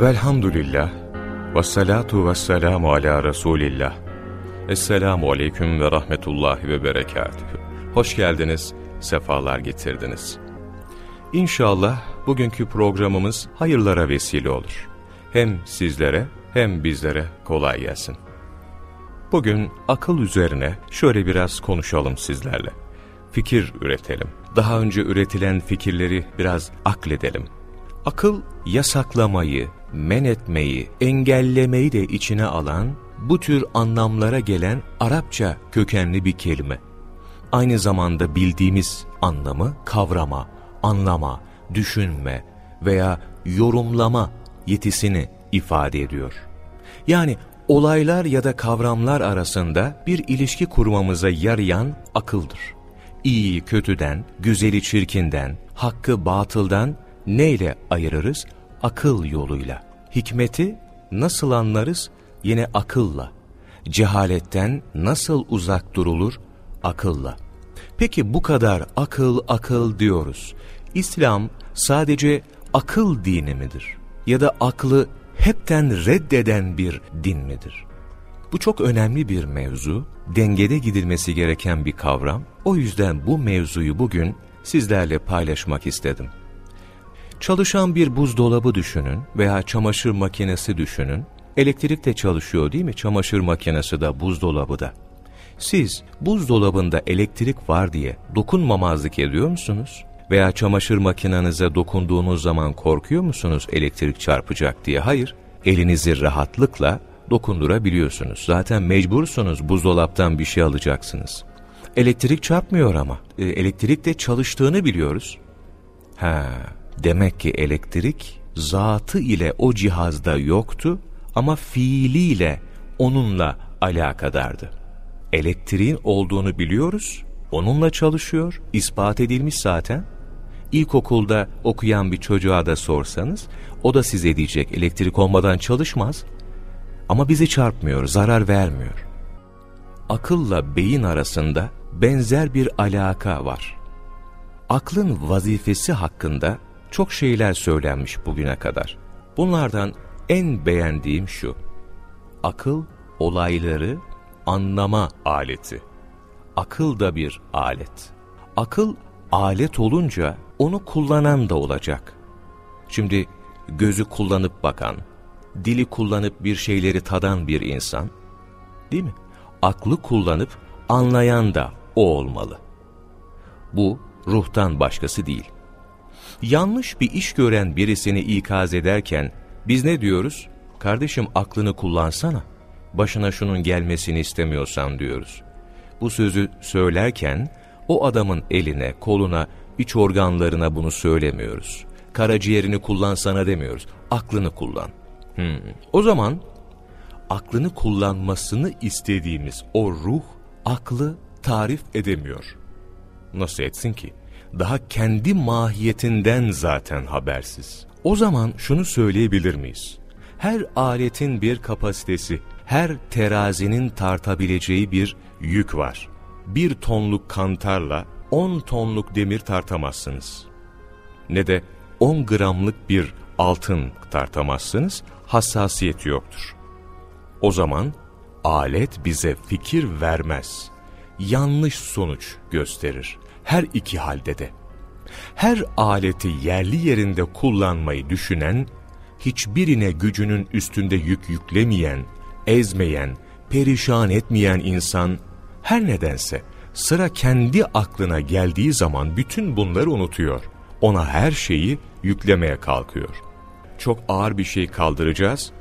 Velhamdülillah, ve salatu ve selamu ala Resulillah. Esselamu aleyküm ve rahmetullahi ve berekatühü. Hoş geldiniz, sefalar getirdiniz. İnşallah bugünkü programımız hayırlara vesile olur. Hem sizlere hem bizlere kolay gelsin. Bugün akıl üzerine şöyle biraz konuşalım sizlerle. Fikir üretelim. Daha önce üretilen fikirleri biraz akledelim. Akıl yasaklamayı, men etmeyi, engellemeyi de içine alan, bu tür anlamlara gelen Arapça kökenli bir kelime. Aynı zamanda bildiğimiz anlamı kavrama, anlama, düşünme veya yorumlama yetisini ifade ediyor. Yani olaylar ya da kavramlar arasında bir ilişki kurmamıza yarayan akıldır. İyiyi kötüden, güzeli çirkinden, hakkı batıldan neyle ayırırız? Akıl yoluyla. Hikmeti nasıl anlarız? Yine akılla. Cehaletten nasıl uzak durulur? Akılla. Peki bu kadar akıl akıl diyoruz. İslam sadece akıl dini midir? Ya da aklı hepten reddeden bir din midir? Bu çok önemli bir mevzu, dengede gidilmesi gereken bir kavram. O yüzden bu mevzuyu bugün sizlerle paylaşmak istedim. Çalışan bir buzdolabı düşünün veya çamaşır makinesi düşünün. Elektrik de çalışıyor değil mi? Çamaşır makinesi de buzdolabı da. Siz buzdolabında elektrik var diye dokunmamazlık ediyor musunuz? Veya çamaşır makinenize dokunduğunuz zaman korkuyor musunuz elektrik çarpacak diye? Hayır, elinizi rahatlıkla dokundurabiliyorsunuz. Zaten mecbursunuz buzdolaptan bir şey alacaksınız. Elektrik çarpmıyor ama. E, elektrik de çalıştığını biliyoruz. Ha, demek ki elektrik zatı ile o cihazda yoktu ama fiiliyle onunla alakadardı. Elektriğin olduğunu biliyoruz, onunla çalışıyor, ispat edilmiş zaten. İlkokulda okuyan bir çocuğa da sorsanız, o da size diyecek elektrik olmadan çalışmaz. Ama bizi çarpmıyor, zarar vermiyor. Akılla beyin arasında benzer bir alaka var. Aklın vazifesi hakkında çok şeyler söylenmiş bugüne kadar. Bunlardan en beğendiğim şu. Akıl olayları anlama aleti. Akıl da bir alet. Akıl alet olunca onu kullanan da olacak. Şimdi gözü kullanıp bakan, dili kullanıp bir şeyleri tadan bir insan, değil mi? Aklı kullanıp anlayan da o olmalı. Bu ruhtan başkası değil. Yanlış bir iş gören birisini ikaz ederken biz ne diyoruz? Kardeşim aklını kullansana. Başına şunun gelmesini istemiyorsan diyoruz. Bu sözü söylerken o adamın eline, koluna, iç organlarına bunu söylemiyoruz. Karaciğerini kullansana demiyoruz. Aklını kullan. Hmm. O zaman aklını kullanmasını istediğimiz o ruh aklı tarif edemiyor. Nasıl etsin ki? Daha kendi mahiyetinden zaten habersiz. O zaman şunu söyleyebilir miyiz? Her aletin bir kapasitesi, her terazinin tartabileceği bir yük var. Bir tonluk kantarla on tonluk demir tartamazsınız. Ne de on gramlık bir altın tartamazsınız, hassasiyeti yoktur. O zaman alet bize fikir vermez. Yanlış sonuç gösterir. Her iki halde de. Her aleti yerli yerinde kullanmayı düşünen, hiçbirine gücünün üstünde yük yüklemeyen, ezmeyen, perişan etmeyen insan, her nedense sıra kendi aklına geldiği zaman bütün bunları unutuyor. Ona her şeyi yüklemeye kalkıyor. Çok ağır bir şey kaldıracağız,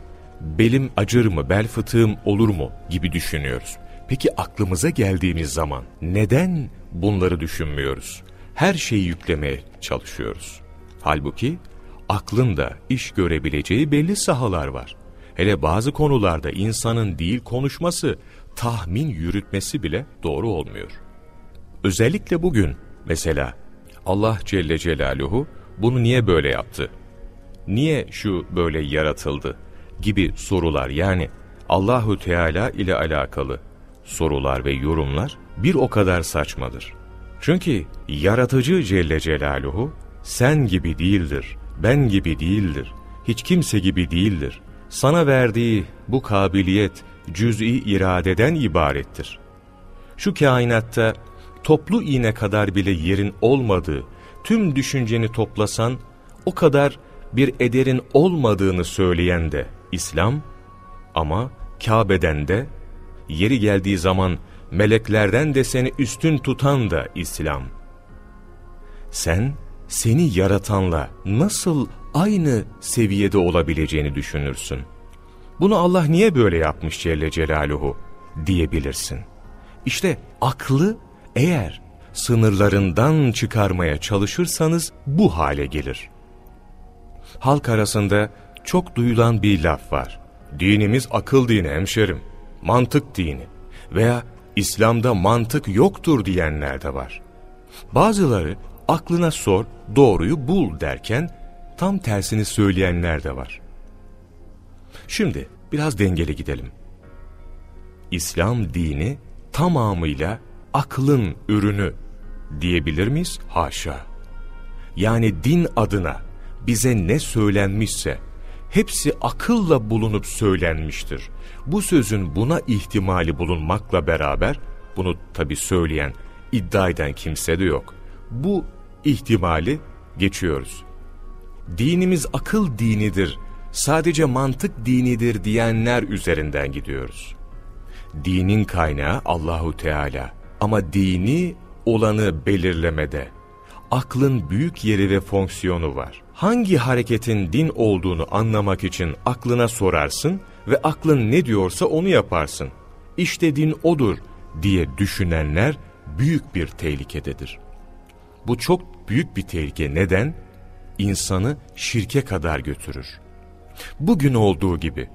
belim acır mı, bel fıtığım olur mu gibi düşünüyoruz. Peki aklımıza geldiğimiz zaman neden bunları düşünmüyoruz? Her şeyi yüklemeye çalışıyoruz. Halbuki aklın da iş görebileceği belli sahalar var. Hele bazı konularda insanın değil konuşması, tahmin yürütmesi bile doğru olmuyor. Özellikle bugün mesela Allah Celle Celaluhu bunu niye böyle yaptı? Niye şu böyle yaratıldı? gibi sorular yani Allahü Teala ile alakalı sorular ve yorumlar bir o kadar saçmadır. Çünkü yaratıcı Celle Celaluhu sen gibi değildir, ben gibi değildir. hiç kimse gibi değildir. Sana verdiği bu kabiliyet cüz'i iradeden ibarettir. Şu kainatta toplu iğne kadar bile yerin olmadığı, tüm düşünceni toplasan o kadar bir ederin olmadığını söyleyen de İslam ama Kabe'den de yeri geldiği zaman meleklerden de seni üstün tutan da İslam. Sen seni yaratanla nasıl aynı seviyede olabileceğini düşünürsün. Bunu Allah niye böyle yapmış Celle Celaluhu diyebilirsin. İşte aklı eğer sınırlarından çıkarmaya çalışırsanız bu hale gelir. Halk arasında çok duyulan bir laf var. Dinimiz akıl dini hemşerim, mantık dini veya İslam'da mantık yoktur diyenler de var. Bazıları aklına sor, doğruyu bul derken tam tersini söyleyenler de var. Şimdi biraz dengeli gidelim. İslam dini tamamıyla aklın ürünü diyebilir miyiz? Haşa. Yani din adına bize ne söylenmişse hepsi akılla bulunup söylenmiştir. Bu sözün buna ihtimali bulunmakla beraber bunu tabi söyleyen, iddia eden kimse de yok. Bu ihtimali geçiyoruz. Dinimiz akıl dinidir, sadece mantık dinidir diyenler üzerinden gidiyoruz. Dinin kaynağı Allahu Teala ama dini olanı belirlemede aklın büyük yeri ve fonksiyonu var. Hangi hareketin din olduğunu anlamak için aklına sorarsın ve aklın ne diyorsa onu yaparsın. İşte din odur diye düşünenler büyük bir tehlikededir. Bu çok büyük bir tehlike. Neden? İnsanı şirke kadar götürür. Bugün olduğu gibi.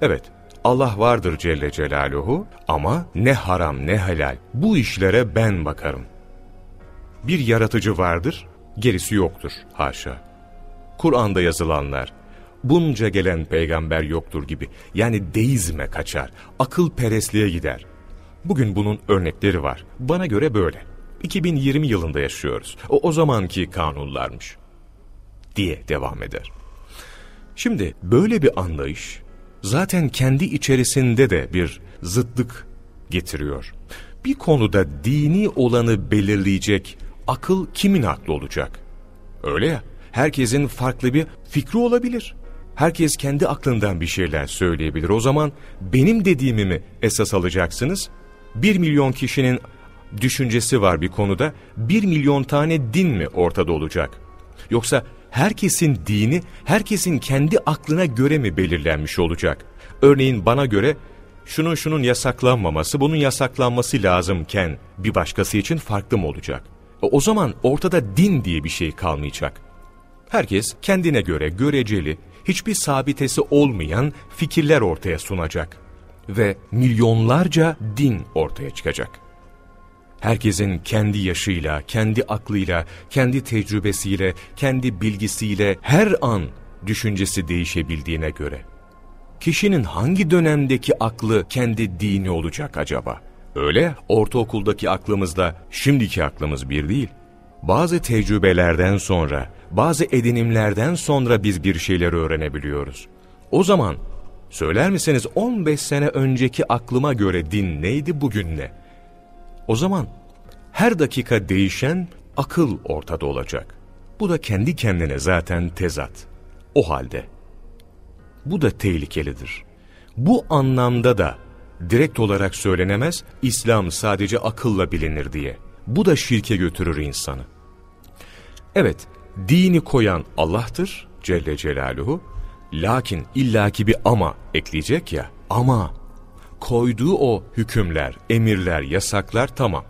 Evet, Allah vardır Celle Celaluhu ama ne haram ne helal bu işlere ben bakarım. Bir yaratıcı vardır, gerisi yoktur haşa. Kur'an'da yazılanlar, bunca gelen peygamber yoktur gibi yani deizme kaçar, akıl perestliğe gider. Bugün bunun örnekleri var. Bana göre böyle. 2020 yılında yaşıyoruz. O, o zamanki kanunlarmış. Diye devam eder. Şimdi böyle bir anlayış zaten kendi içerisinde de bir zıtlık getiriyor. Bir konuda dini olanı belirleyecek akıl kimin aklı olacak? Öyle ya, herkesin farklı bir fikri olabilir. Herkes kendi aklından bir şeyler söyleyebilir. O zaman benim dediğimi mi esas alacaksınız? Bir milyon kişinin düşüncesi var bir konuda, bir milyon tane din mi ortada olacak? Yoksa herkesin dini, herkesin kendi aklına göre mi belirlenmiş olacak? Örneğin bana göre şunun şunun yasaklanmaması, bunun yasaklanması lazımken bir başkası için farklı mı olacak? E, o zaman ortada din diye bir şey kalmayacak. Herkes kendine göre göreceli, hiçbir sabitesi olmayan fikirler ortaya sunacak. Ve milyonlarca din ortaya çıkacak. Herkesin kendi yaşıyla, kendi aklıyla, kendi tecrübesiyle, kendi bilgisiyle her an düşüncesi değişebildiğine göre. Kişinin hangi dönemdeki aklı kendi dini olacak acaba? Öyle ortaokuldaki aklımızla şimdiki aklımız bir değil. Bazı tecrübelerden sonra, bazı edinimlerden sonra biz bir şeyler öğrenebiliyoruz. O zaman söyler misiniz 15 sene önceki aklıma göre din neydi bugün ne? O zaman her dakika değişen akıl ortada olacak. Bu da kendi kendine zaten tezat. O halde bu da tehlikelidir. Bu anlamda da direkt olarak söylenemez, İslam sadece akılla bilinir diye. Bu da şirke götürür insanı. Evet, dini koyan Allah'tır Celle Celaluhu. Lakin illaki bir ama ekleyecek ya, ama koyduğu o hükümler, emirler, yasaklar tamam.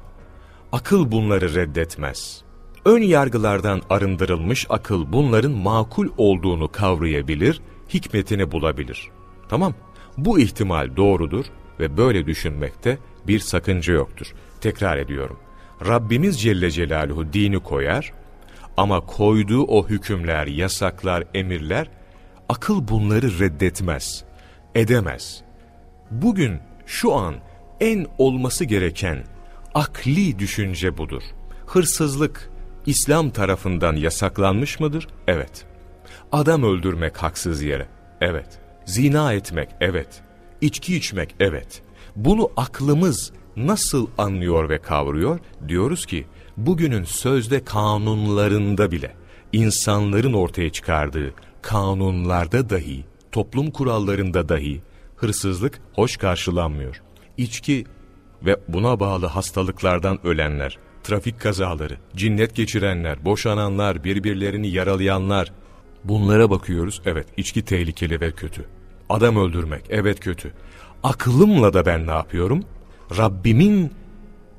Akıl bunları reddetmez. Ön yargılardan arındırılmış akıl bunların makul olduğunu kavrayabilir, hikmetini bulabilir. Tamam, bu ihtimal doğrudur ve böyle düşünmekte bir sakınca yoktur. Tekrar ediyorum. Rabbimiz Celle Celaluhu dini koyar ama koyduğu o hükümler, yasaklar, emirler akıl bunları reddetmez, edemez. Bugün şu an en olması gereken akli düşünce budur. Hırsızlık İslam tarafından yasaklanmış mıdır? Evet. Adam öldürmek haksız yere. Evet. Zina etmek, evet. İçki içmek, evet. Bunu aklımız nasıl anlıyor ve kavruyor? Diyoruz ki, bugünün sözde kanunlarında bile, insanların ortaya çıkardığı kanunlarda dahi, toplum kurallarında dahi hırsızlık hoş karşılanmıyor. İçki ve buna bağlı hastalıklardan ölenler, trafik kazaları, cinnet geçirenler, boşananlar, birbirlerini yaralayanlar, bunlara bakıyoruz. Evet, içki tehlikeli ve kötü. Adam öldürmek, evet kötü. Aklımla da ben ne yapıyorum? Rabbimin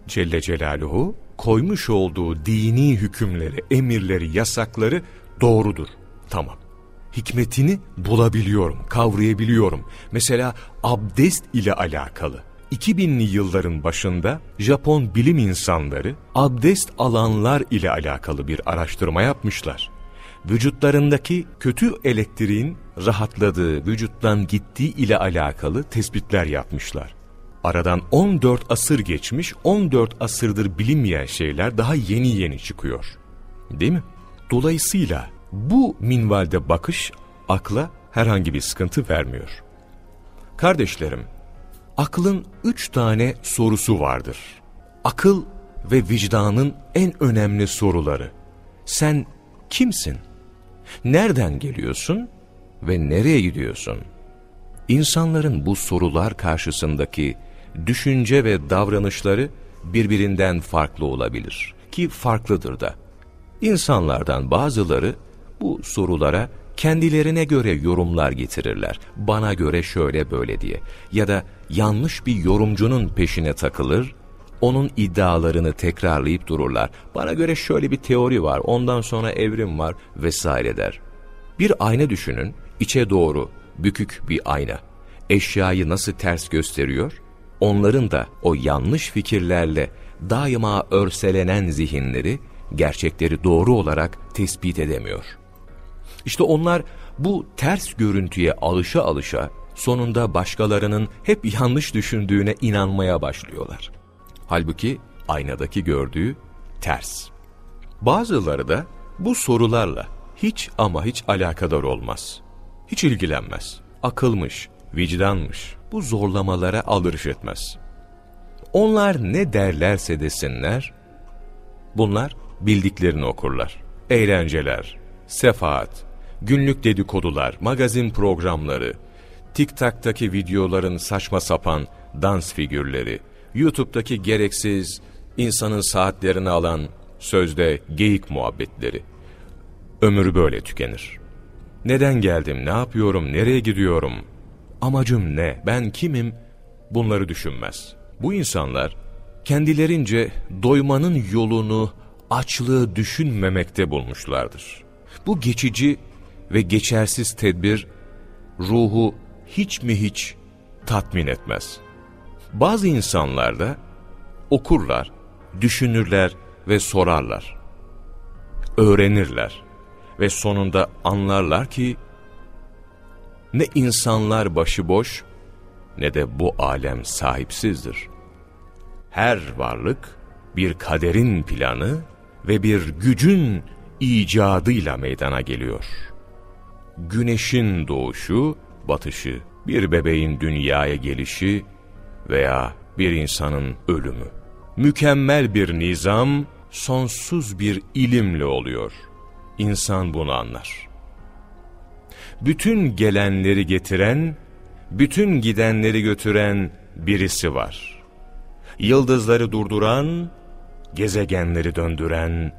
Celle Celaluhu koymuş olduğu dini hükümleri, emirleri, yasakları doğrudur. Tamam. Hikmetini bulabiliyorum, kavrayabiliyorum. Mesela abdest ile alakalı. 2000'li yılların başında Japon bilim insanları abdest alanlar ile alakalı bir araştırma yapmışlar. Vücutlarındaki kötü elektriğin rahatladığı, vücuttan gittiği ile alakalı tespitler yapmışlar. Aradan 14 asır geçmiş, 14 asırdır bilinmeyen şeyler daha yeni yeni çıkıyor. Değil mi? Dolayısıyla bu minvalde bakış akla herhangi bir sıkıntı vermiyor. Kardeşlerim, aklın üç tane sorusu vardır. Akıl ve vicdanın en önemli soruları. Sen kimsin? Nereden geliyorsun ve nereye gidiyorsun? İnsanların bu sorular karşısındaki düşünce ve davranışları birbirinden farklı olabilir ki farklıdır da. İnsanlardan bazıları bu sorulara kendilerine göre yorumlar getirirler. Bana göre şöyle böyle diye. Ya da yanlış bir yorumcunun peşine takılır, onun iddialarını tekrarlayıp dururlar. Bana göre şöyle bir teori var, ondan sonra evrim var vesaire der. Bir ayna düşünün, içe doğru bükük bir ayna. Eşyayı nasıl ters gösteriyor? Onların da o yanlış fikirlerle daima örselenen zihinleri gerçekleri doğru olarak tespit edemiyor. İşte onlar bu ters görüntüye alışa alışa sonunda başkalarının hep yanlış düşündüğüne inanmaya başlıyorlar. Halbuki aynadaki gördüğü ters. Bazıları da bu sorularla hiç ama hiç alakadar olmaz. Hiç ilgilenmez. Akılmış, vicdanmış. Bu zorlamalara alırış etmez. Onlar ne derlerse desinler, bunlar bildiklerini okurlar. Eğlenceler, sefaat, günlük dedikodular, magazin programları, TikTok'taki videoların saçma sapan dans figürleri, YouTube'daki gereksiz, insanın saatlerini alan sözde geyik muhabbetleri. Ömür böyle tükenir. Neden geldim, ne yapıyorum, nereye gidiyorum, amacım ne, ben kimim bunları düşünmez. Bu insanlar kendilerince doymanın yolunu, açlığı düşünmemekte bulmuşlardır. Bu geçici ve geçersiz tedbir ruhu hiç mi hiç tatmin etmez. Bazı insanlar da okurlar, düşünürler ve sorarlar. Öğrenirler ve sonunda anlarlar ki ne insanlar başıboş ne de bu alem sahipsizdir. Her varlık bir kaderin planı ve bir gücün icadıyla meydana geliyor. Güneşin doğuşu, batışı, bir bebeğin dünyaya gelişi veya bir insanın ölümü. Mükemmel bir nizam, sonsuz bir ilimle oluyor. İnsan bunu anlar. Bütün gelenleri getiren, bütün gidenleri götüren birisi var. Yıldızları durduran, gezegenleri döndüren,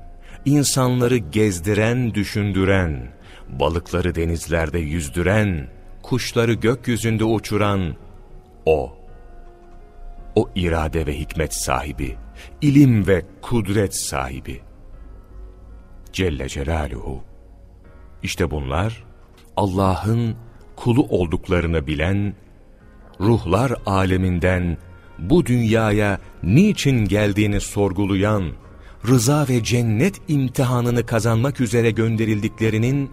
insanları gezdiren, düşündüren, balıkları denizlerde yüzdüren, kuşları gökyüzünde uçuran O. O irade ve hikmet sahibi, ilim ve kudret sahibi. Celle Celaluhu. İşte bunlar Allah'ın kulu olduklarını bilen, ruhlar aleminden bu dünyaya niçin geldiğini sorgulayan, rıza ve cennet imtihanını kazanmak üzere gönderildiklerinin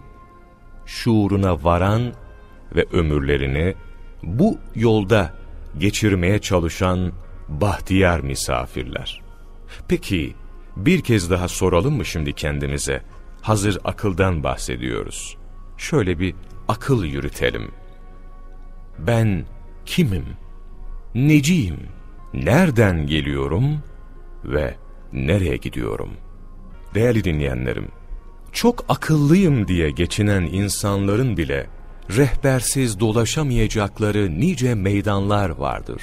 şuuruna varan ve ömürlerini bu yolda geçirmeye çalışan bahtiyar misafirler. Peki bir kez daha soralım mı şimdi kendimize? Hazır akıldan bahsediyoruz. Şöyle bir akıl yürütelim. Ben kimim? Neciyim? Nereden geliyorum? Ve nereye gidiyorum? Değerli dinleyenlerim, çok akıllıyım diye geçinen insanların bile rehbersiz dolaşamayacakları nice meydanlar vardır.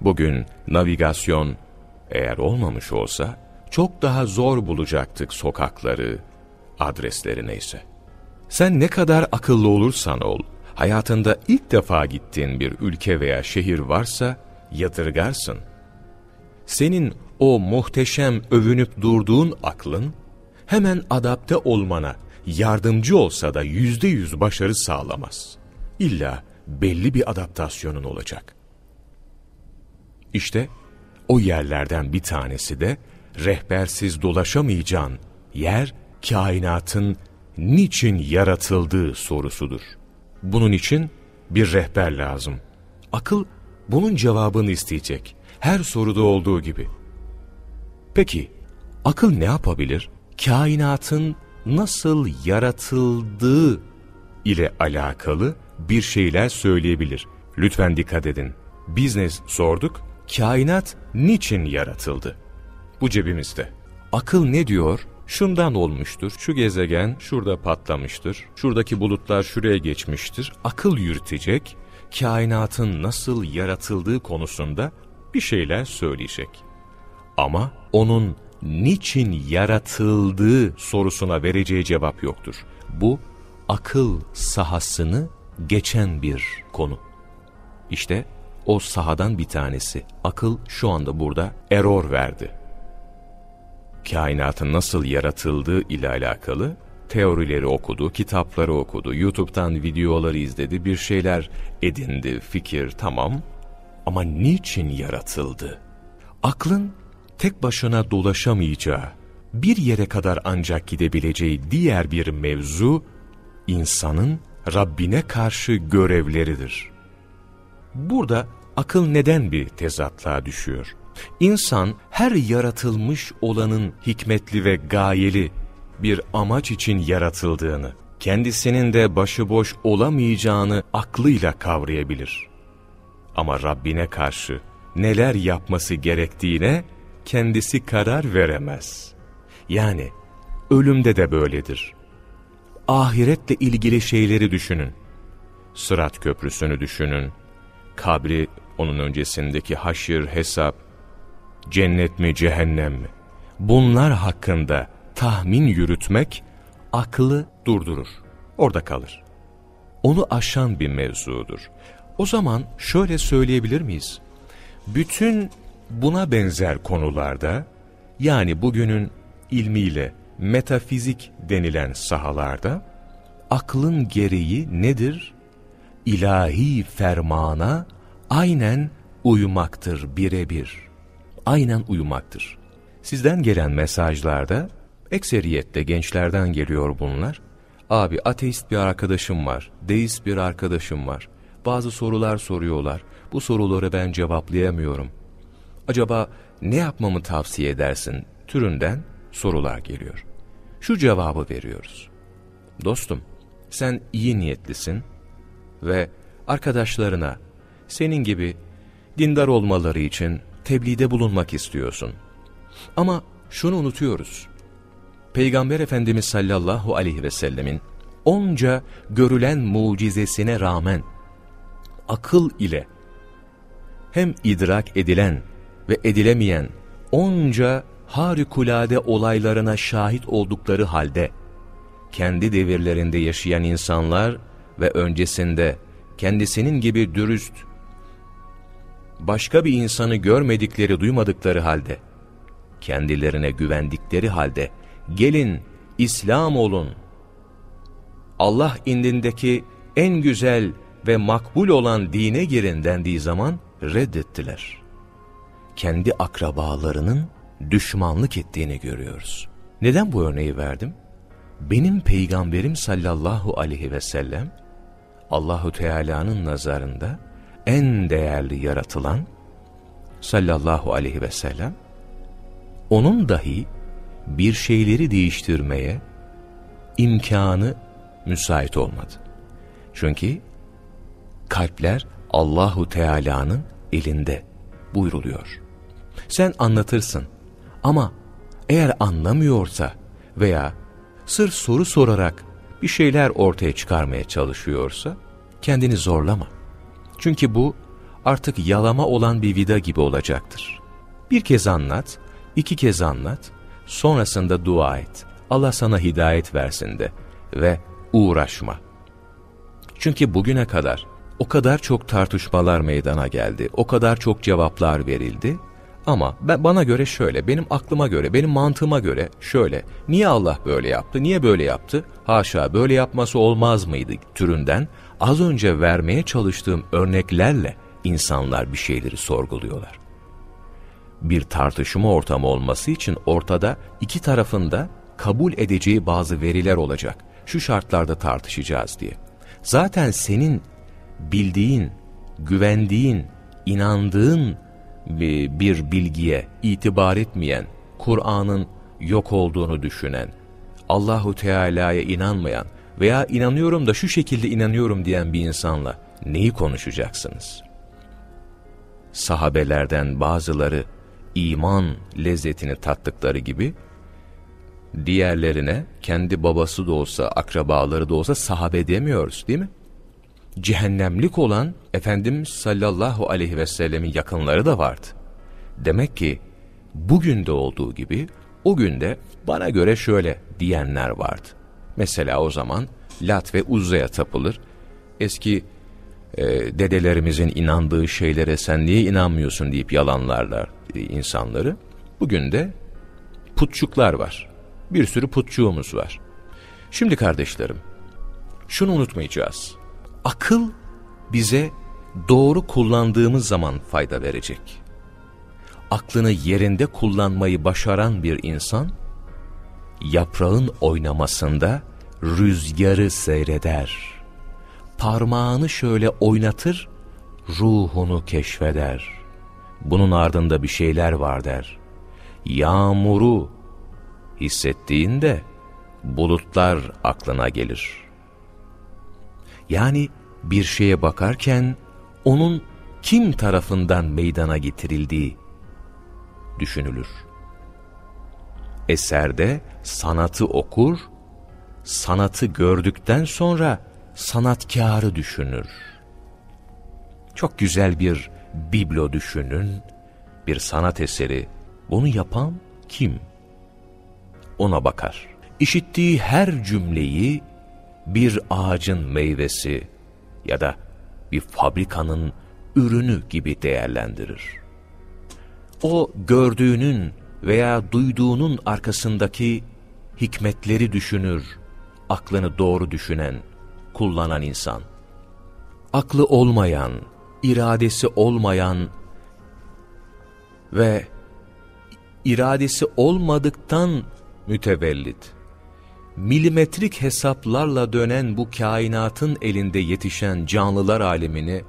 Bugün navigasyon eğer olmamış olsa çok daha zor bulacaktık sokakları, adresleri neyse. Sen ne kadar akıllı olursan ol, hayatında ilk defa gittiğin bir ülke veya şehir varsa yadırgarsın. Senin o muhteşem övünüp durduğun aklın hemen adapte olmana yardımcı olsa da yüzde yüz başarı sağlamaz. İlla belli bir adaptasyonun olacak. İşte o yerlerden bir tanesi de rehbersiz dolaşamayacağın yer kainatın niçin yaratıldığı sorusudur. Bunun için bir rehber lazım. Akıl bunun cevabını isteyecek. Her soruda olduğu gibi. Peki, akıl ne yapabilir? Kainatın nasıl yaratıldığı ile alakalı bir şeyler söyleyebilir. Lütfen dikkat edin. Biz ne sorduk? Kainat niçin yaratıldı? Bu cebimizde. Akıl ne diyor? Şundan olmuştur, şu gezegen şurada patlamıştır, şuradaki bulutlar şuraya geçmiştir. Akıl yürütecek, kainatın nasıl yaratıldığı konusunda bir şeyler söyleyecek. Ama onun niçin yaratıldığı sorusuna vereceği cevap yoktur. Bu akıl sahasını geçen bir konu. İşte o sahadan bir tanesi. Akıl şu anda burada error verdi. Kainatın nasıl yaratıldığı ile alakalı teorileri okudu, kitapları okudu, YouTube'dan videoları izledi, bir şeyler edindi, fikir tamam. Ama niçin yaratıldı? Aklın tek başına dolaşamayacağı, bir yere kadar ancak gidebileceği diğer bir mevzu, insanın Rabbine karşı görevleridir. Burada akıl neden bir tezatlığa düşüyor? İnsan her yaratılmış olanın hikmetli ve gayeli bir amaç için yaratıldığını, kendisinin de başıboş olamayacağını aklıyla kavrayabilir. Ama Rabbine karşı neler yapması gerektiğine kendisi karar veremez. Yani ölümde de böyledir. Ahiretle ilgili şeyleri düşünün. Sırat köprüsünü düşünün. Kabri, onun öncesindeki haşir, hesap, cennet mi cehennem mi? Bunlar hakkında tahmin yürütmek aklı durdurur. Orada kalır. Onu aşan bir mevzudur. O zaman şöyle söyleyebilir miyiz? Bütün buna benzer konularda yani bugünün ilmiyle metafizik denilen sahalarda aklın gereği nedir? İlahi fermana aynen uyumaktır birebir. Aynen uyumaktır. Sizden gelen mesajlarda ekseriyette gençlerden geliyor bunlar. Abi ateist bir arkadaşım var, deist bir arkadaşım var. Bazı sorular soruyorlar. Bu soruları ben cevaplayamıyorum. Acaba ne yapmamı tavsiye edersin türünden sorular geliyor. Şu cevabı veriyoruz. Dostum, sen iyi niyetlisin ve arkadaşlarına senin gibi dindar olmaları için tebliğde bulunmak istiyorsun. Ama şunu unutuyoruz. Peygamber Efendimiz sallallahu aleyhi ve sellemin onca görülen mucizesine rağmen akıl ile hem idrak edilen ve edilemeyen onca harikulade olaylarına şahit oldukları halde, kendi devirlerinde yaşayan insanlar ve öncesinde kendisinin gibi dürüst, başka bir insanı görmedikleri, duymadıkları halde, kendilerine güvendikleri halde, gelin İslam olun, Allah indindeki en güzel ve makbul olan dine girin dendiği zaman reddettiler. Kendi akrabalarının düşmanlık ettiğini görüyoruz. Neden bu örneği verdim? Benim peygamberim sallallahu aleyhi ve sellem Allahu Teala'nın nazarında en değerli yaratılan sallallahu aleyhi ve sellem onun dahi bir şeyleri değiştirmeye imkanı müsait olmadı. Çünkü kalpler Allahu Teala'nın elinde buyruluyor. Sen anlatırsın ama eğer anlamıyorsa veya sırf soru sorarak bir şeyler ortaya çıkarmaya çalışıyorsa kendini zorlama. Çünkü bu artık yalama olan bir vida gibi olacaktır. Bir kez anlat, iki kez anlat, sonrasında dua et. Allah sana hidayet versin de ve uğraşma. Çünkü bugüne kadar o kadar çok tartışmalar meydana geldi, o kadar çok cevaplar verildi ama ben, bana göre şöyle, benim aklıma göre, benim mantığıma göre şöyle. Niye Allah böyle yaptı, niye böyle yaptı? Haşa böyle yapması olmaz mıydı türünden az önce vermeye çalıştığım örneklerle insanlar bir şeyleri sorguluyorlar. Bir tartışma ortamı olması için ortada iki tarafında kabul edeceği bazı veriler olacak. Şu şartlarda tartışacağız diye. Zaten senin bildiğin, güvendiğin, inandığın bir bilgiye itibar etmeyen, Kur'an'ın yok olduğunu düşünen, Allahu Teala'ya inanmayan veya inanıyorum da şu şekilde inanıyorum diyen bir insanla neyi konuşacaksınız? Sahabelerden bazıları iman lezzetini tattıkları gibi diğerlerine kendi babası da olsa, akrabaları da olsa sahabe demiyoruz değil mi? cehennemlik olan Efendimiz sallallahu aleyhi ve sellemin yakınları da vardı. Demek ki bugün de olduğu gibi o günde bana göre şöyle diyenler vardı. Mesela o zaman Lat ve Uzza'ya tapılır. Eski e, dedelerimizin inandığı şeylere sen niye inanmıyorsun deyip yalanlarlar e, insanları. Bugün de putçuklar var. Bir sürü putçuğumuz var. Şimdi kardeşlerim, şunu unutmayacağız akıl bize doğru kullandığımız zaman fayda verecek. Aklını yerinde kullanmayı başaran bir insan, yaprağın oynamasında rüzgarı seyreder. Parmağını şöyle oynatır, ruhunu keşfeder. Bunun ardında bir şeyler var der. Yağmuru hissettiğinde bulutlar aklına gelir.'' Yani bir şeye bakarken onun kim tarafından meydana getirildiği düşünülür. Eserde sanatı okur, sanatı gördükten sonra sanatkarı düşünür. Çok güzel bir biblo düşünün, bir sanat eseri. Bunu yapan kim? Ona bakar. İşittiği her cümleyi bir ağacın meyvesi ya da bir fabrikanın ürünü gibi değerlendirir. O gördüğünün veya duyduğunun arkasındaki hikmetleri düşünür, aklını doğru düşünen, kullanan insan. Aklı olmayan, iradesi olmayan ve iradesi olmadıktan mütevellit milimetrik hesaplarla dönen bu kainatın elinde yetişen canlılar alemini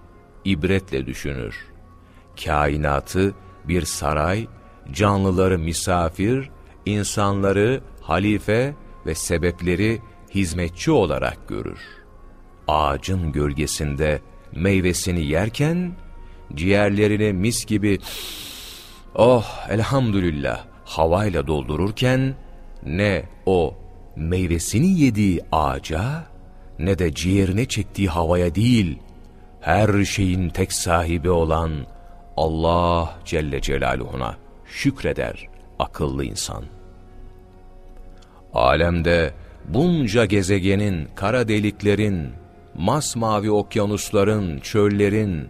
ibretle düşünür. Kainatı bir saray, canlıları misafir, insanları halife ve sebepleri hizmetçi olarak görür. Ağacın gölgesinde meyvesini yerken, ciğerlerini mis gibi oh elhamdülillah havayla doldururken, ne o meyvesini yediği ağaca ne de ciğerine çektiği havaya değil, her şeyin tek sahibi olan Allah Celle Celaluhu'na şükreder akıllı insan. Alemde bunca gezegenin, kara deliklerin, masmavi okyanusların, çöllerin,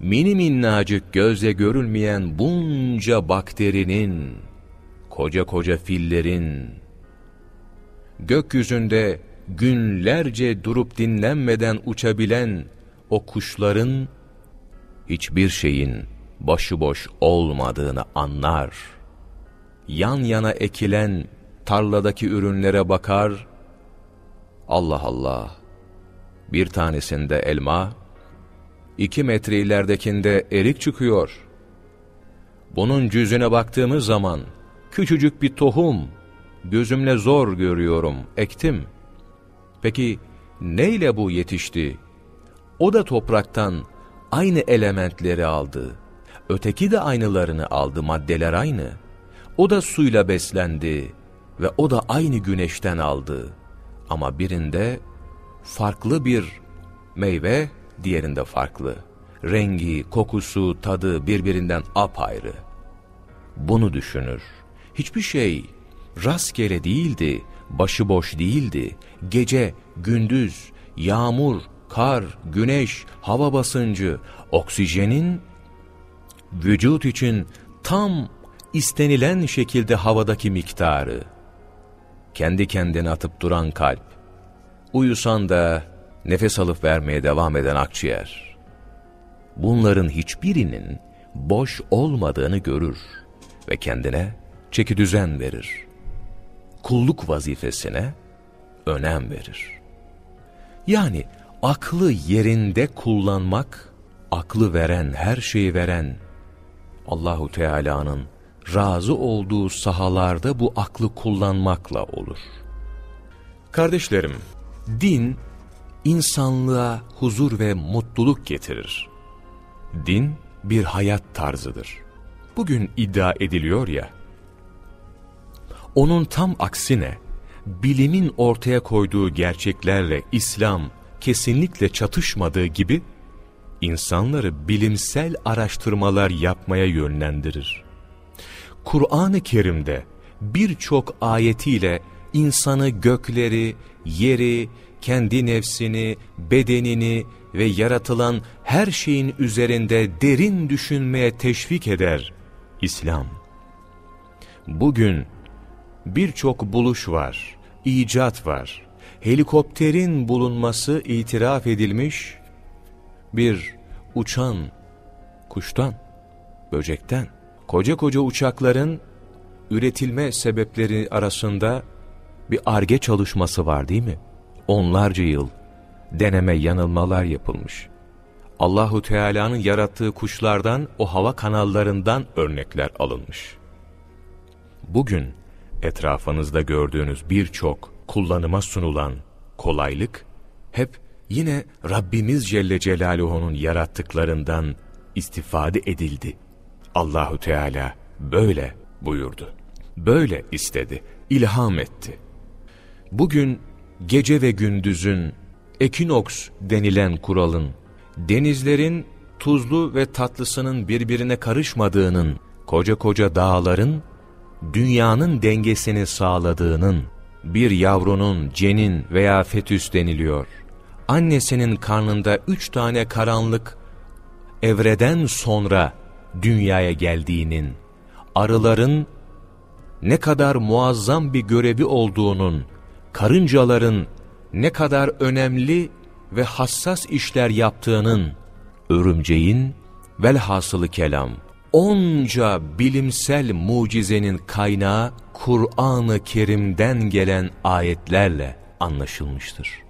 mini minnacık gözle görülmeyen bunca bakterinin, koca koca fillerin, gökyüzünde günlerce durup dinlenmeden uçabilen o kuşların hiçbir şeyin başıboş olmadığını anlar. Yan yana ekilen tarladaki ürünlere bakar, Allah Allah, bir tanesinde elma, iki metre ileridekinde erik çıkıyor. Bunun cüzüne baktığımız zaman, küçücük bir tohum, gözümle zor görüyorum, ektim. Peki neyle bu yetişti? O da topraktan aynı elementleri aldı. Öteki de aynılarını aldı, maddeler aynı. O da suyla beslendi ve o da aynı güneşten aldı. Ama birinde farklı bir meyve, diğerinde farklı. Rengi, kokusu, tadı birbirinden apayrı. Bunu düşünür. Hiçbir şey rastgele değildi, başıboş değildi. Gece, gündüz, yağmur, kar, güneş, hava basıncı, oksijenin vücut için tam istenilen şekilde havadaki miktarı, kendi kendine atıp duran kalp, uyusan da nefes alıp vermeye devam eden akciğer, bunların hiçbirinin boş olmadığını görür ve kendine çeki düzen verir. Kulluk vazifesine önem verir. Yani aklı yerinde kullanmak, aklı veren, her şeyi veren Allahu Teala'nın razı olduğu sahalarda bu aklı kullanmakla olur. Kardeşlerim, din insanlığa huzur ve mutluluk getirir. Din bir hayat tarzıdır. Bugün iddia ediliyor ya, onun tam aksine bilimin ortaya koyduğu gerçeklerle İslam kesinlikle çatışmadığı gibi, insanları bilimsel araştırmalar yapmaya yönlendirir. Kur'an-ı Kerim'de birçok ayetiyle insanı gökleri, yeri, kendi nefsini, bedenini ve yaratılan her şeyin üzerinde derin düşünmeye teşvik eder İslam. Bugün birçok buluş var, icat var. Helikopterin bulunması itiraf edilmiş bir uçan kuştan, böcekten, koca koca uçakların üretilme sebepleri arasında bir arge çalışması var değil mi? Onlarca yıl deneme yanılmalar yapılmış. Allahu Teala'nın yarattığı kuşlardan, o hava kanallarından örnekler alınmış. Bugün etrafınızda gördüğünüz birçok kullanıma sunulan kolaylık hep yine Rabbimiz Celle Celaluhu'nun yarattıklarından istifade edildi. Allahu Teala böyle buyurdu. Böyle istedi, ilham etti. Bugün gece ve gündüzün, ekinoks denilen kuralın, denizlerin tuzlu ve tatlısının birbirine karışmadığının, koca koca dağların, dünyanın dengesini sağladığının, bir yavrunun cenin veya fetüs deniliyor. Annesinin karnında üç tane karanlık evreden sonra dünyaya geldiğinin, arıların ne kadar muazzam bir görevi olduğunun, karıncaların ne kadar önemli ve hassas işler yaptığının, örümceğin velhasılı kelam, onca bilimsel mucizenin kaynağı Kur'an-ı Kerim'den gelen ayetlerle anlaşılmıştır.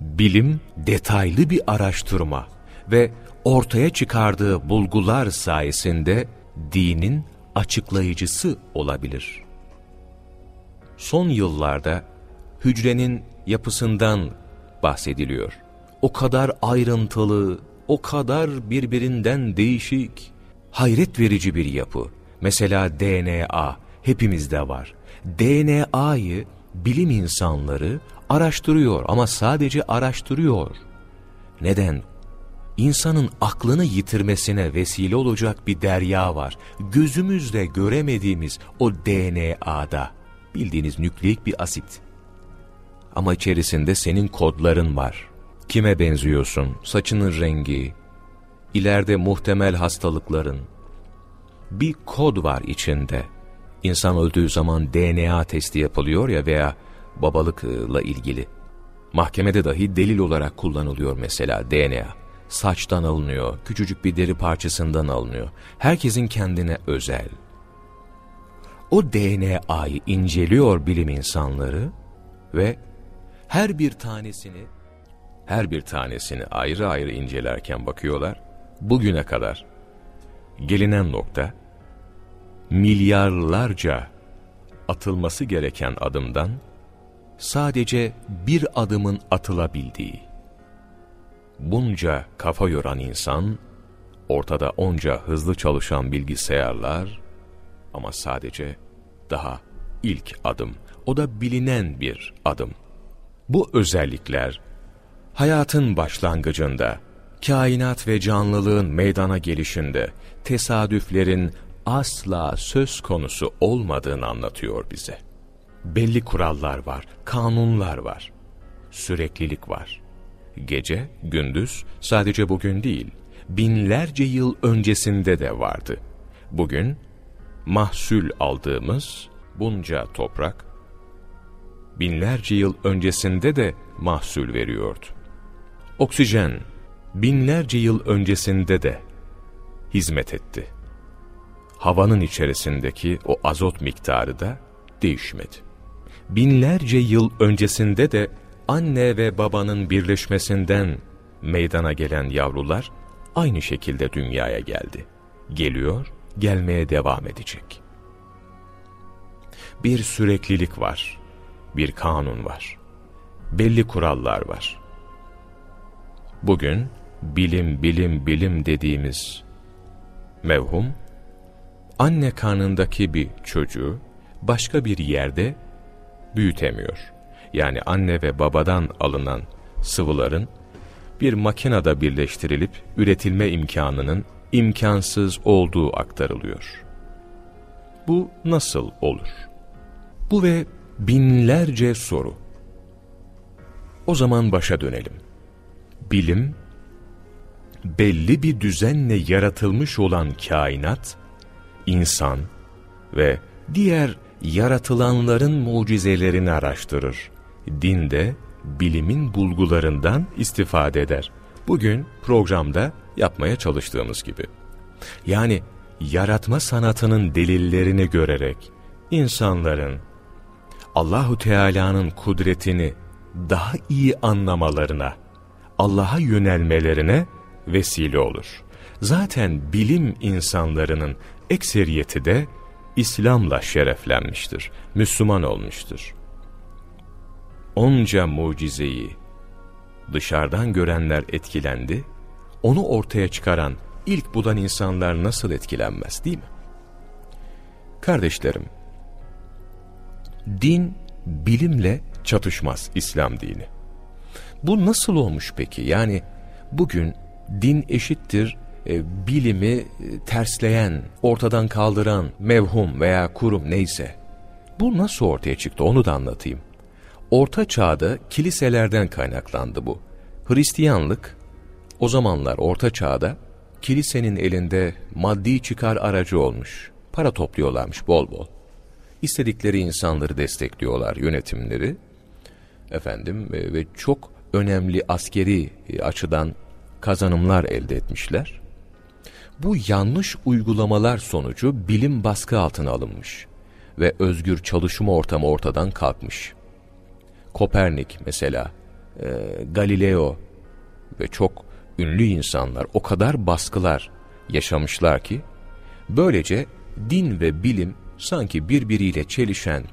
Bilim detaylı bir araştırma ve ortaya çıkardığı bulgular sayesinde dinin açıklayıcısı olabilir. Son yıllarda hücrenin yapısından bahsediliyor. O kadar ayrıntılı, o kadar birbirinden değişik, hayret verici bir yapı. Mesela DNA hepimizde var. DNA'yı bilim insanları araştırıyor ama sadece araştırıyor. Neden? İnsanın aklını yitirmesine vesile olacak bir derya var. Gözümüzle göremediğimiz o DNA'da. Bildiğiniz nükleik bir asit. Ama içerisinde senin kodların var. Kime benziyorsun, saçının rengi, ileride muhtemel hastalıkların. Bir kod var içinde. İnsan öldüğü zaman DNA testi yapılıyor ya veya babalıkla ilgili. Mahkemede dahi delil olarak kullanılıyor mesela DNA. Saçtan alınıyor, küçücük bir deri parçasından alınıyor. Herkesin kendine özel. O DNA'yı inceliyor bilim insanları ve her bir tanesini her bir tanesini ayrı ayrı incelerken bakıyorlar. Bugüne kadar gelinen nokta milyarlarca atılması gereken adımdan sadece bir adımın atılabildiği. Bunca kafa yoran insan, ortada onca hızlı çalışan bilgisayarlar ama sadece daha ilk adım, o da bilinen bir adım. Bu özellikler hayatın başlangıcında, kainat ve canlılığın meydana gelişinde tesadüflerin asla söz konusu olmadığını anlatıyor bize. Belli kurallar var, kanunlar var, süreklilik var. Gece, gündüz sadece bugün değil, binlerce yıl öncesinde de vardı. Bugün mahsul aldığımız bunca toprak, binlerce yıl öncesinde de mahsul veriyordu. Oksijen, binlerce yıl öncesinde de hizmet etti. Havanın içerisindeki o azot miktarı da değişmedi. Binlerce yıl öncesinde de anne ve babanın birleşmesinden meydana gelen yavrular aynı şekilde dünyaya geldi. Geliyor, gelmeye devam edecek. Bir süreklilik var, bir kanun var, belli kurallar var. Bugün bilim, bilim, bilim dediğimiz mevhum, anne karnındaki bir çocuğu başka bir yerde büyütemiyor. Yani anne ve babadan alınan sıvıların bir makinede birleştirilip üretilme imkanının imkansız olduğu aktarılıyor. Bu nasıl olur? Bu ve binlerce soru. O zaman başa dönelim. Bilim, belli bir düzenle yaratılmış olan kainat, insan ve diğer yaratılanların mucizelerini araştırır. Dinde bilimin bulgularından istifade eder. Bugün programda yapmaya çalıştığımız gibi. Yani yaratma sanatının delillerini görerek insanların Allahu Teala'nın kudretini daha iyi anlamalarına, Allah'a yönelmelerine vesile olur. Zaten bilim insanlarının ekseriyeti de İslam'la şereflenmiştir, Müslüman olmuştur. Onca mucizeyi dışarıdan görenler etkilendi, onu ortaya çıkaran, ilk bulan insanlar nasıl etkilenmez değil mi? Kardeşlerim, din bilimle çatışmaz İslam dini. Bu nasıl olmuş peki? Yani bugün din eşittir e, bilimi e, tersleyen, ortadan kaldıran mevhum veya kurum neyse. Bu nasıl ortaya çıktı onu da anlatayım. Orta çağda kiliselerden kaynaklandı bu. Hristiyanlık o zamanlar orta çağda kilisenin elinde maddi çıkar aracı olmuş. Para topluyorlarmış bol bol. İstedikleri insanları destekliyorlar yönetimleri. Efendim e, ve çok önemli askeri açıdan kazanımlar elde etmişler. Bu yanlış uygulamalar sonucu bilim baskı altına alınmış ve özgür çalışma ortamı ortadan kalkmış. Kopernik mesela, e, Galileo ve çok ünlü insanlar o kadar baskılar yaşamışlar ki, böylece din ve bilim sanki birbiriyle çelişen,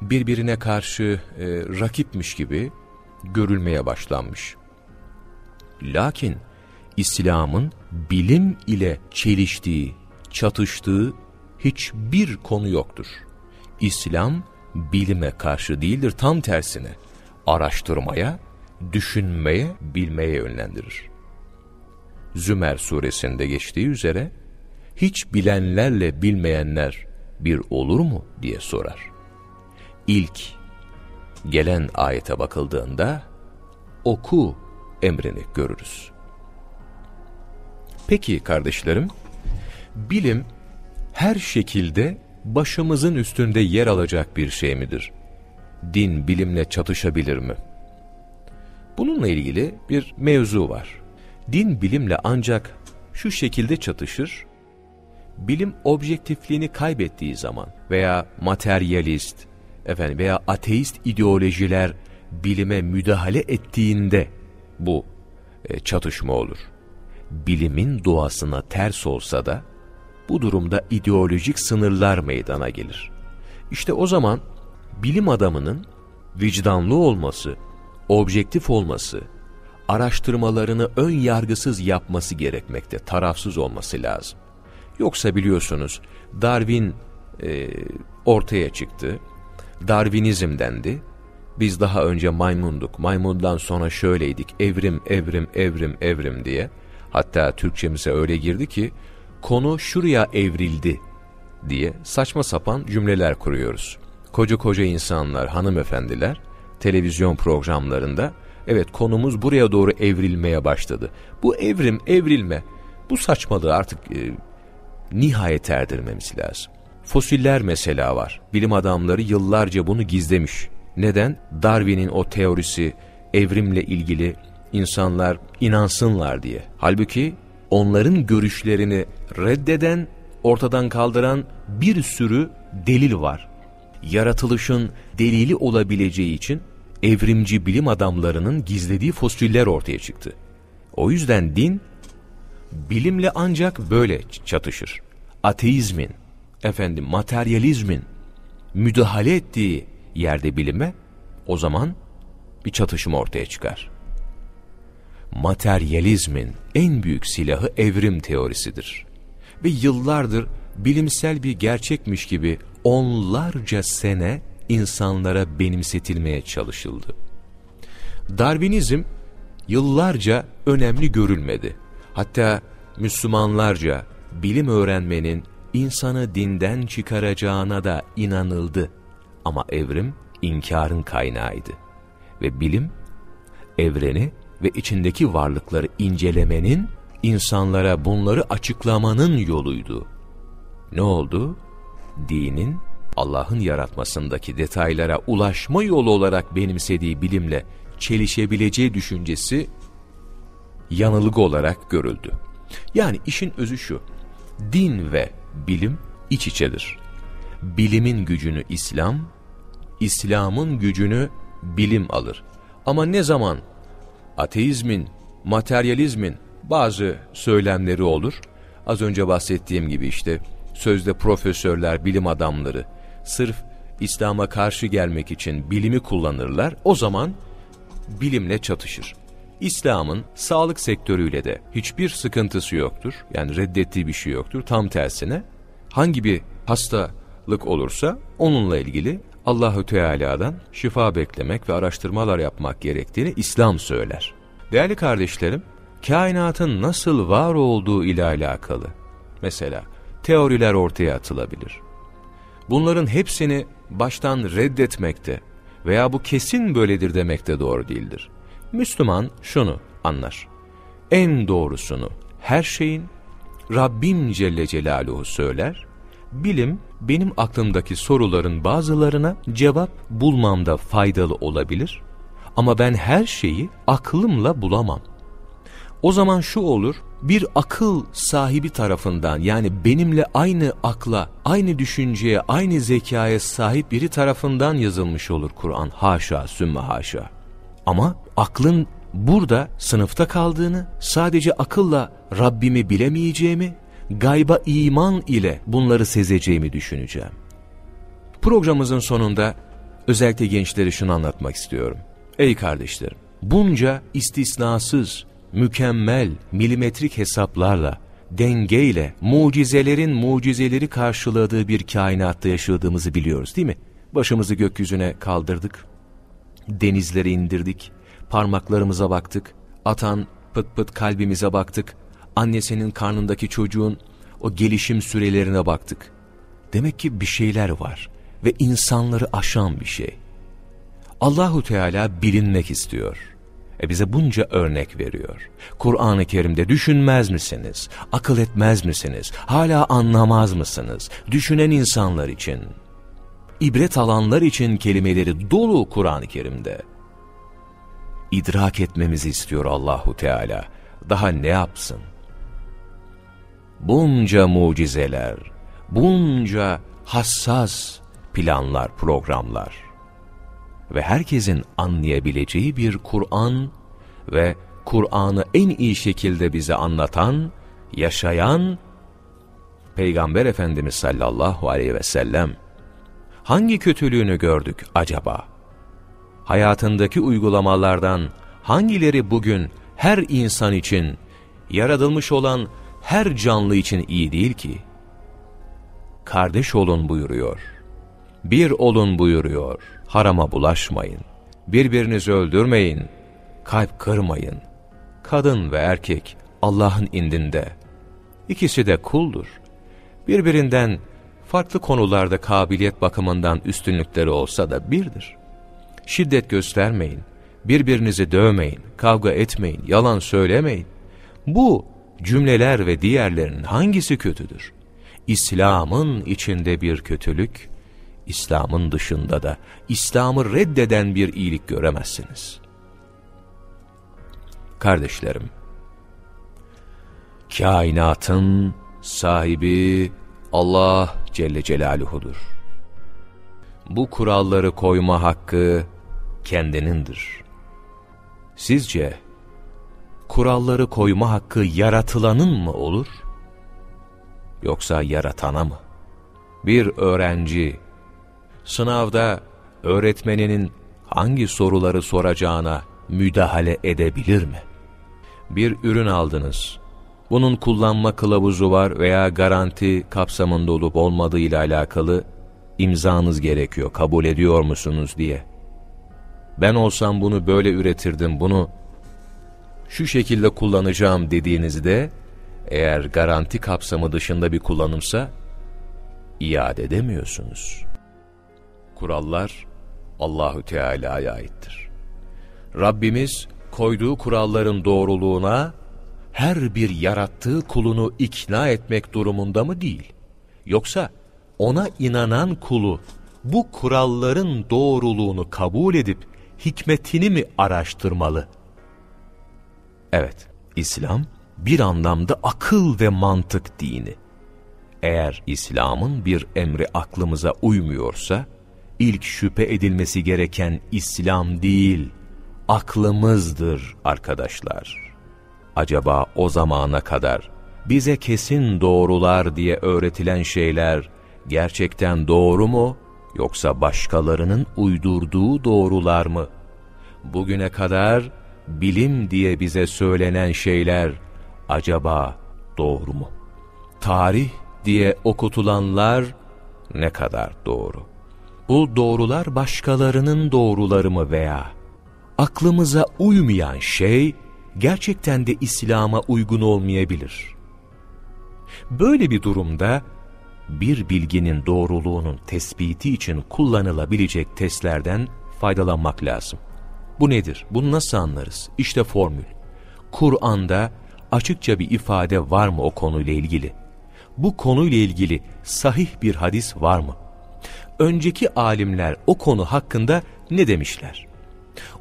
birbirine karşı e, rakipmiş gibi görülmeye başlanmış. Lakin İslam'ın bilim ile çeliştiği, çatıştığı hiçbir konu yoktur. İslam bilime karşı değildir, tam tersine araştırmaya, düşünmeye, bilmeye yönlendirir. Zümer suresinde geçtiği üzere, hiç bilenlerle bilmeyenler bir olur mu diye sorar. İlk gelen ayete bakıldığında, oku emrini görürüz. Peki kardeşlerim, bilim her şekilde başımızın üstünde yer alacak bir şey midir? Din bilimle çatışabilir mi? Bununla ilgili bir mevzu var. Din bilimle ancak şu şekilde çatışır, bilim objektifliğini kaybettiği zaman veya materyalist efendim veya ateist ideolojiler bilime müdahale ettiğinde bu e, çatışma olur bilimin doğasına ters olsa da bu durumda ideolojik sınırlar meydana gelir. İşte o zaman bilim adamının vicdanlı olması, objektif olması, araştırmalarını ön yargısız yapması gerekmekte, tarafsız olması lazım. Yoksa biliyorsunuz Darwin e, ortaya çıktı, Darwinizm dendi. Biz daha önce maymunduk, maymundan sonra şöyleydik, evrim, evrim, evrim, evrim diye. Hatta Türkçemize öyle girdi ki, konu şuraya evrildi diye saçma sapan cümleler kuruyoruz. Koca koca insanlar, hanımefendiler, televizyon programlarında, evet konumuz buraya doğru evrilmeye başladı. Bu evrim, evrilme, bu saçmalığı artık e, nihayet erdirmemiz lazım. Fosiller mesela var. Bilim adamları yıllarca bunu gizlemiş. Neden? Darwin'in o teorisi evrimle ilgili insanlar inansınlar diye. Halbuki onların görüşlerini reddeden, ortadan kaldıran bir sürü delil var. Yaratılışın delili olabileceği için evrimci bilim adamlarının gizlediği fosiller ortaya çıktı. O yüzden din bilimle ancak böyle çatışır. Ateizmin, efendim materyalizmin müdahale ettiği yerde bilime o zaman bir çatışma ortaya çıkar. Materyalizmin en büyük silahı evrim teorisidir. Ve yıllardır bilimsel bir gerçekmiş gibi onlarca sene insanlara benimsetilmeye çalışıldı. Darwinizm yıllarca önemli görülmedi. Hatta Müslümanlarca bilim öğrenmenin insanı dinden çıkaracağına da inanıldı. Ama evrim inkarın kaynağıydı. Ve bilim, evreni ve içindeki varlıkları incelemenin, insanlara bunları açıklamanın yoluydu. Ne oldu? Dinin, Allah'ın yaratmasındaki detaylara ulaşma yolu olarak benimsediği bilimle çelişebileceği düşüncesi yanılgı olarak görüldü. Yani işin özü şu, din ve bilim iç içedir. Bilimin gücünü İslam, İslam'ın gücünü bilim alır. Ama ne zaman ateizmin, materyalizmin bazı söylemleri olur, az önce bahsettiğim gibi işte sözde profesörler, bilim adamları sırf İslam'a karşı gelmek için bilimi kullanırlar, o zaman bilimle çatışır. İslam'ın sağlık sektörüyle de hiçbir sıkıntısı yoktur. Yani reddettiği bir şey yoktur. Tam tersine hangi bir hastalık olursa onunla ilgili Allahü Teala'dan şifa beklemek ve araştırmalar yapmak gerektiğini İslam söyler. Değerli kardeşlerim, kainatın nasıl var olduğu ile alakalı mesela teoriler ortaya atılabilir. Bunların hepsini baştan reddetmekte veya bu kesin böyledir demekte doğru değildir. Müslüman şunu anlar. En doğrusunu her şeyin Rabbim Celle Celaluhu söyler. Bilim benim aklımdaki soruların bazılarına cevap bulmamda faydalı olabilir. Ama ben her şeyi aklımla bulamam. O zaman şu olur, bir akıl sahibi tarafından yani benimle aynı akla, aynı düşünceye, aynı zekaya sahip biri tarafından yazılmış olur Kur'an. Haşa, sümme haşa. Ama aklın burada sınıfta kaldığını, sadece akılla Rabbimi bilemeyeceğimi, gayba iman ile bunları sezeceğimi düşüneceğim. Programımızın sonunda özellikle gençlere şunu anlatmak istiyorum. Ey kardeşlerim, bunca istisnasız, mükemmel, milimetrik hesaplarla, dengeyle, mucizelerin mucizeleri karşıladığı bir kainatta yaşadığımızı biliyoruz değil mi? Başımızı gökyüzüne kaldırdık, denizlere indirdik, parmaklarımıza baktık, atan pıt pıt kalbimize baktık, annesinin karnındaki çocuğun o gelişim sürelerine baktık. Demek ki bir şeyler var ve insanları aşan bir şey. Allahu Teala bilinmek istiyor. E bize bunca örnek veriyor. Kur'an-ı Kerim'de düşünmez misiniz? Akıl etmez misiniz? Hala anlamaz mısınız? Düşünen insanlar için ibret alanlar için kelimeleri dolu Kur'an-ı Kerim'de. İdrak etmemizi istiyor Allahu Teala. Daha ne yapsın? Bunca mucizeler, bunca hassas planlar, programlar ve herkesin anlayabileceği bir Kur'an ve Kur'an'ı en iyi şekilde bize anlatan, yaşayan Peygamber Efendimiz sallallahu aleyhi ve sellem hangi kötülüğünü gördük acaba? hayatındaki uygulamalardan hangileri bugün her insan için, yaratılmış olan her canlı için iyi değil ki? Kardeş olun buyuruyor. Bir olun buyuruyor. Harama bulaşmayın. Birbirinizi öldürmeyin. Kalp kırmayın. Kadın ve erkek Allah'ın indinde. İkisi de kuldur. Birbirinden farklı konularda kabiliyet bakımından üstünlükleri olsa da birdir. Şiddet göstermeyin, birbirinizi dövmeyin, kavga etmeyin, yalan söylemeyin. Bu cümleler ve diğerlerinin hangisi kötüdür? İslam'ın içinde bir kötülük, İslam'ın dışında da İslam'ı reddeden bir iyilik göremezsiniz. Kardeşlerim, kainatın sahibi Allah Celle Celaluhu'dur. Bu kuralları koyma hakkı kendinindir. Sizce kuralları koyma hakkı yaratılanın mı olur? Yoksa yaratana mı? Bir öğrenci sınavda öğretmeninin hangi soruları soracağına müdahale edebilir mi? Bir ürün aldınız. Bunun kullanma kılavuzu var veya garanti kapsamında olup olmadığı ile alakalı imzanız gerekiyor. Kabul ediyor musunuz diye. Ben olsam bunu böyle üretirdim, bunu şu şekilde kullanacağım dediğinizde eğer garanti kapsamı dışında bir kullanımsa iade edemiyorsunuz. Kurallar Allahü Teala'ya aittir. Rabbimiz koyduğu kuralların doğruluğuna her bir yarattığı kulunu ikna etmek durumunda mı değil? Yoksa ona inanan kulu bu kuralların doğruluğunu kabul edip hikmetini mi araştırmalı? Evet, İslam bir anlamda akıl ve mantık dini. Eğer İslam'ın bir emri aklımıza uymuyorsa, ilk şüphe edilmesi gereken İslam değil, aklımızdır arkadaşlar. Acaba o zamana kadar bize kesin doğrular diye öğretilen şeyler gerçekten doğru mu yoksa başkalarının uydurduğu doğrular mı? Bugüne kadar bilim diye bize söylenen şeyler acaba doğru mu? Tarih diye okutulanlar ne kadar doğru? Bu doğrular başkalarının doğruları mı veya aklımıza uymayan şey gerçekten de İslam'a uygun olmayabilir. Böyle bir durumda bir bilginin doğruluğunun tespiti için kullanılabilecek testlerden faydalanmak lazım. Bu nedir? Bunu nasıl anlarız? İşte formül. Kur'an'da açıkça bir ifade var mı o konuyla ilgili? Bu konuyla ilgili sahih bir hadis var mı? Önceki alimler o konu hakkında ne demişler?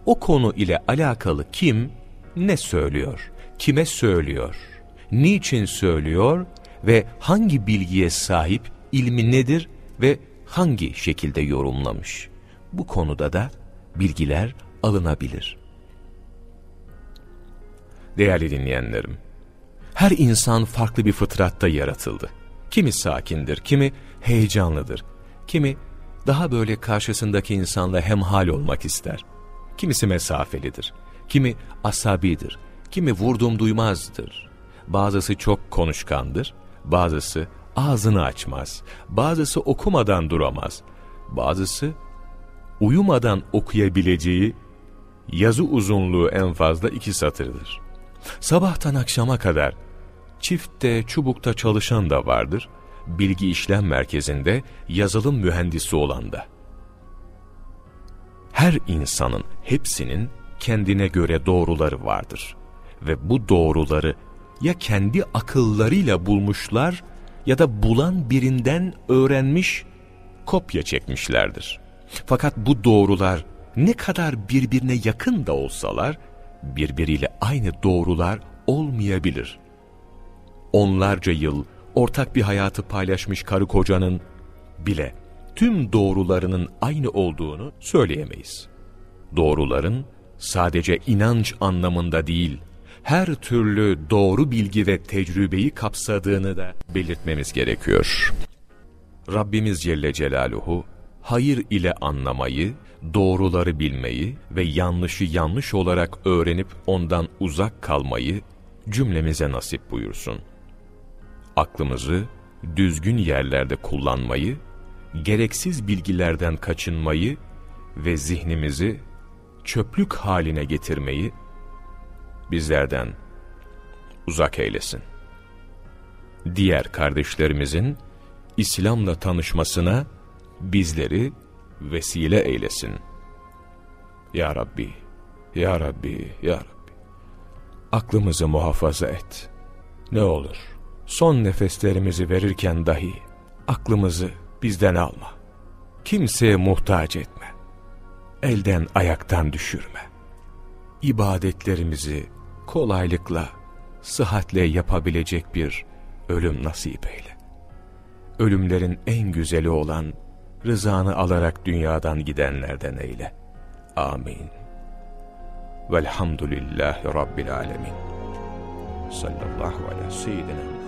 O konu ile alakalı kim ne söylüyor? Kime söylüyor? Niçin söylüyor? Ve hangi bilgiye sahip, ilmi nedir ve hangi şekilde yorumlamış? Bu konuda da bilgiler alınabilir. Değerli dinleyenlerim, her insan farklı bir fıtratta yaratıldı. Kimi sakindir, kimi heyecanlıdır, kimi daha böyle karşısındaki insanla hemhal olmak ister. Kimisi mesafelidir, kimi asabidir, kimi vurdum duymazdır. Bazısı çok konuşkandır, bazısı ağzını açmaz, bazısı okumadan duramaz, bazısı uyumadan okuyabileceği yazı uzunluğu en fazla iki satırdır. Sabahtan akşama kadar çiftte, çubukta çalışan da vardır, bilgi işlem merkezinde yazılım mühendisi olan da. Her insanın, hepsinin kendine göre doğruları vardır. Ve bu doğruları ya kendi akıllarıyla bulmuşlar ya da bulan birinden öğrenmiş, kopya çekmişlerdir. Fakat bu doğrular ne kadar birbirine yakın da olsalar, birbiriyle aynı doğrular olmayabilir. Onlarca yıl ortak bir hayatı paylaşmış karı kocanın bile tüm doğrularının aynı olduğunu söyleyemeyiz. Doğruların sadece inanç anlamında değil, her türlü doğru bilgi ve tecrübeyi kapsadığını da belirtmemiz gerekiyor. Rabbimiz Celle Celaluhu hayır ile anlamayı, doğruları bilmeyi ve yanlışı yanlış olarak öğrenip ondan uzak kalmayı cümlemize nasip buyursun. Aklımızı düzgün yerlerde kullanmayı, gereksiz bilgilerden kaçınmayı ve zihnimizi çöplük haline getirmeyi bizlerden uzak eylesin. Diğer kardeşlerimizin İslam'la tanışmasına bizleri vesile eylesin. Ya Rabbi, Ya Rabbi, Ya Rabbi. Aklımızı muhafaza et. Ne olur, son nefeslerimizi verirken dahi aklımızı bizden alma. Kimseye muhtaç etme. Elden ayaktan düşürme. İbadetlerimizi kolaylıkla, sıhhatle yapabilecek bir ölüm nasip eyle. Ölümlerin en güzeli olan rızanı alarak dünyadan gidenlerden eyle. Amin. Velhamdülillahi Rabbil alemin. Sallallahu ala seyyidina Muhammed.